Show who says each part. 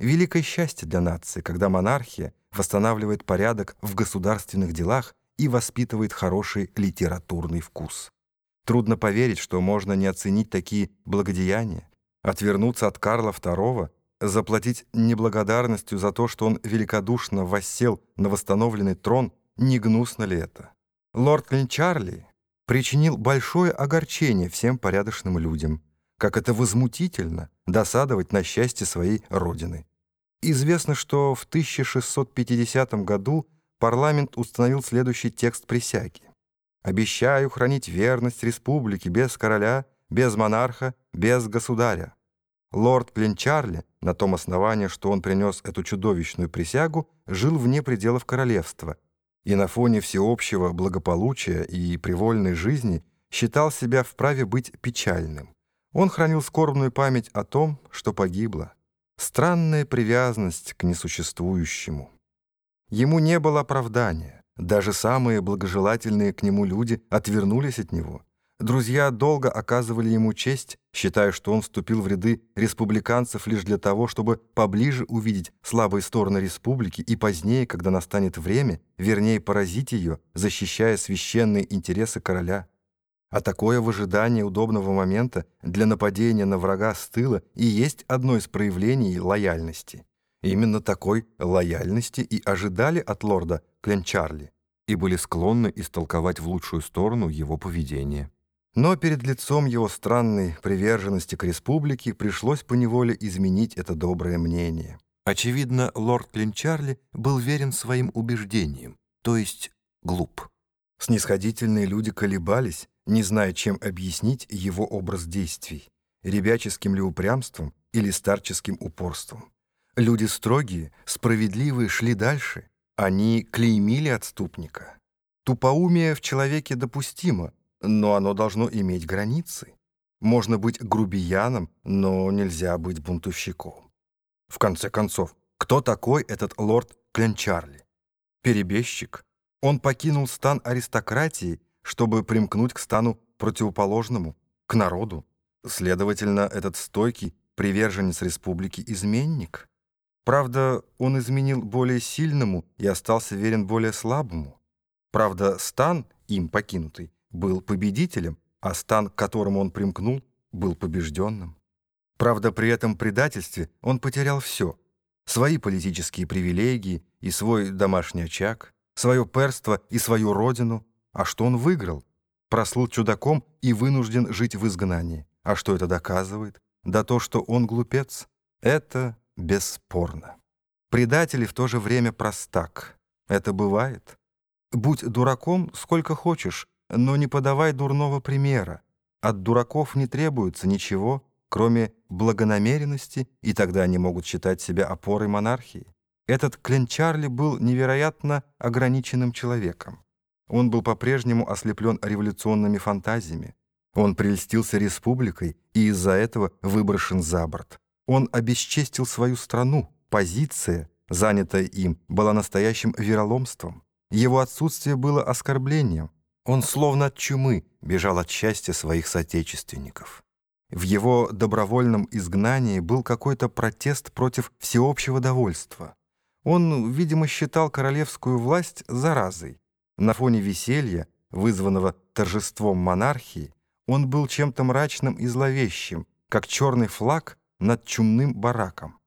Speaker 1: Великое счастье для нации, когда монархия восстанавливает порядок в государственных делах и воспитывает хороший литературный вкус. Трудно поверить, что можно не оценить такие благодеяния, отвернуться от Карла II, заплатить неблагодарностью за то, что он великодушно воссел на восстановленный трон, не гнусно ли это? Лорд Клинчарли причинил большое огорчение всем порядочным людям, как это возмутительно досадовать на счастье своей родины. Известно, что в 1650 году парламент установил следующий текст присяги. «Обещаю хранить верность республике без короля, без монарха, без государя». Лорд Клинчарли, на том основании, что он принес эту чудовищную присягу, жил вне пределов королевства и на фоне всеобщего благополучия и привольной жизни считал себя вправе быть печальным. Он хранил скорбную память о том, что погибло. Странная привязанность к несуществующему. Ему не было оправдания. Даже самые благожелательные к нему люди отвернулись от него. Друзья долго оказывали ему честь, считая, что он вступил в ряды республиканцев лишь для того, чтобы поближе увидеть слабые стороны республики и позднее, когда настанет время, вернее поразить ее, защищая священные интересы короля. А такое выжидание удобного момента для нападения на врага с тыла и есть одно из проявлений лояльности. Именно такой лояльности и ожидали от лорда Кленчарли и были склонны истолковать в лучшую сторону его поведение. Но перед лицом его странной приверженности к республике пришлось поневоле изменить это доброе мнение. Очевидно, лорд Кленчарли был верен своим убеждениям, то есть глуп. Снисходительные люди колебались, не зная, чем объяснить его образ действий, ребяческим ли упрямством или старческим упорством. Люди строгие, справедливые шли дальше, они клеймили отступника. Тупоумие в человеке допустимо, но оно должно иметь границы. Можно быть грубияном, но нельзя быть бунтовщиком. В конце концов, кто такой этот лорд Кленчарли? Перебежчик. Он покинул стан аристократии чтобы примкнуть к стану противоположному, к народу. Следовательно, этот стойкий приверженец республики изменник. Правда, он изменил более сильному и остался верен более слабому. Правда, стан, им покинутый, был победителем, а стан, к которому он примкнул, был побежденным. Правда, при этом предательстве он потерял все — свои политические привилегии и свой домашний очаг, свое перство и свою родину — а что он выиграл? Прослыл чудаком и вынужден жить в изгнании. А что это доказывает? Да то, что он глупец. Это бесспорно. Предатель и в то же время простак. Это бывает. Будь дураком сколько хочешь, но не подавай дурного примера. От дураков не требуется ничего, кроме благонамеренности, и тогда они могут считать себя опорой монархии. Этот Кленчарли был невероятно ограниченным человеком. Он был по-прежнему ослеплен революционными фантазиями. Он прельстился республикой и из-за этого выброшен за борт. Он обесчестил свою страну. Позиция, занятая им, была настоящим вероломством. Его отсутствие было оскорблением. Он словно от чумы бежал от счастья своих соотечественников. В его добровольном изгнании был какой-то протест против всеобщего довольства. Он, видимо, считал королевскую власть заразой. На фоне веселья, вызванного торжеством монархии, он был чем-то мрачным и зловещим, как черный флаг над чумным бараком.